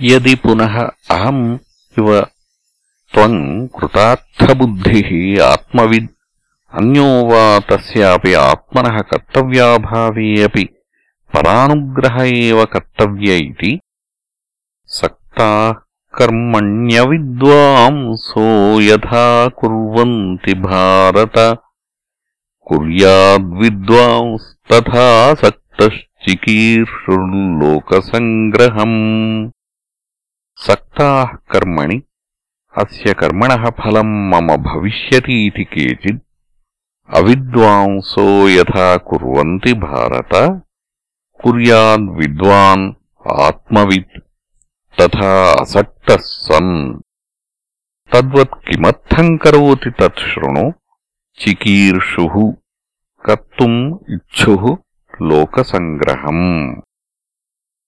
యది పునః అహం ఇవ త్వం కృతార్థబుద్ధిః ఆత్మవిద్ అన్యో వా తస్యాపి ఆత్మనః కర్తవ్యాభావే అపి పరానుగ్రహ ఏవ కర్తవ్య ఇతి సక్తాః కర్మణ్యవిద్వాంసో యథా కుర్వంతి భారత కుర్యాద్విద్వాంస్తథా సక్తశ్చికీర్షుర్లోకసంగ్రహం सक्ताः कर्मणि अस्य कर्मणः फलम् मम भविष्यतीति केचित् अविद्वांसो यथा कुर्वन्ति भारत कुर्याद्विद्वान् आत्मवित् तथा असक्तः सन् तद्वत् किमर्थम् करोति तत् शृणु चिकीर्षुः कर्तुम् इच्छुः लोकसङ्ग्रहम्